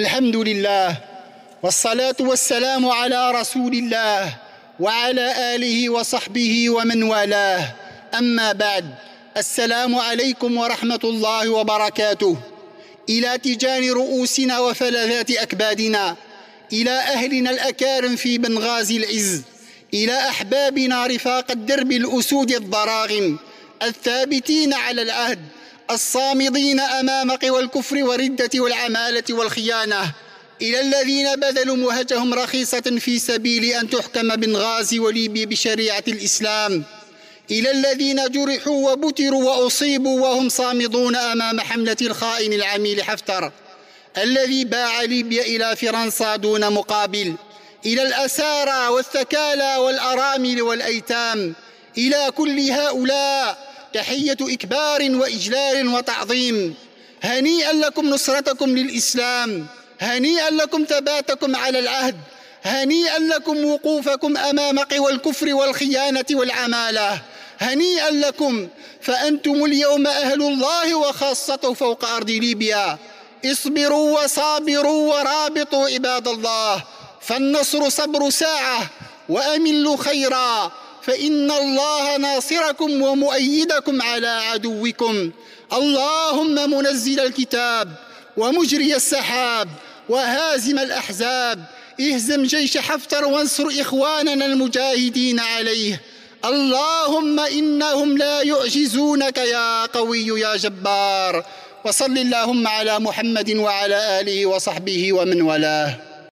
الحمد لله والصلاة والسلام على رسول الله وعلى آله وصحبه ومن والاه. أما بعد السلام عليكم ورحمة الله وبركاته. إلى تجان رؤوسنا وفلذات أكبادنا إلى أهلنا الأكارم في بنغازي العز إلى أحبابنا رفاق الدرب الأسود الضراغم الثابتين على العهد الصامدين أمام قوى الكفر والردة والعمالة والخيانة. إلى الذين بذلوا مهجهم رخيصة في سبيل أن تحكم بنغازي وليبيا بشريعة الإسلام. إلى الذين جرحوا وبتروا وأصيبوا وهم صامدون أمام حملة الخائن العميل حفتر. الذي باع ليبيا إلى فرنسا دون مقابل. إلى الأسارى والثكالى والأرامل والأيتام. إلى كل هؤلاء تحية إكبار وإجلال وتعظيم. هنيئا لكم نصرتكم للإسلام. هنيئا لكم ثباتكم على العهد. هنيئا لكم وقوفكم أمام قوى الكفر والخيانة والعمالة. هنيئا لكم فأنتم اليوم أهل الله وخاصته فوق أرض ليبيا. اصبروا وصابروا ورابطوا عباد الله. فالنصر صبر ساعة وأملوا خيرا. فإن الله ناصركم ومؤيدكم على عدوكم. اللهم منزل الكتاب ومجري السحاب وهازم الأحزاب. اهزم جيش حفتر وانصر إخواننا المجاهدين عليه. اللهم إنهم لا يعجزونك يا قوي يا جبار. وصل اللهم على محمد وعلى آله وصحبه ومن والاه.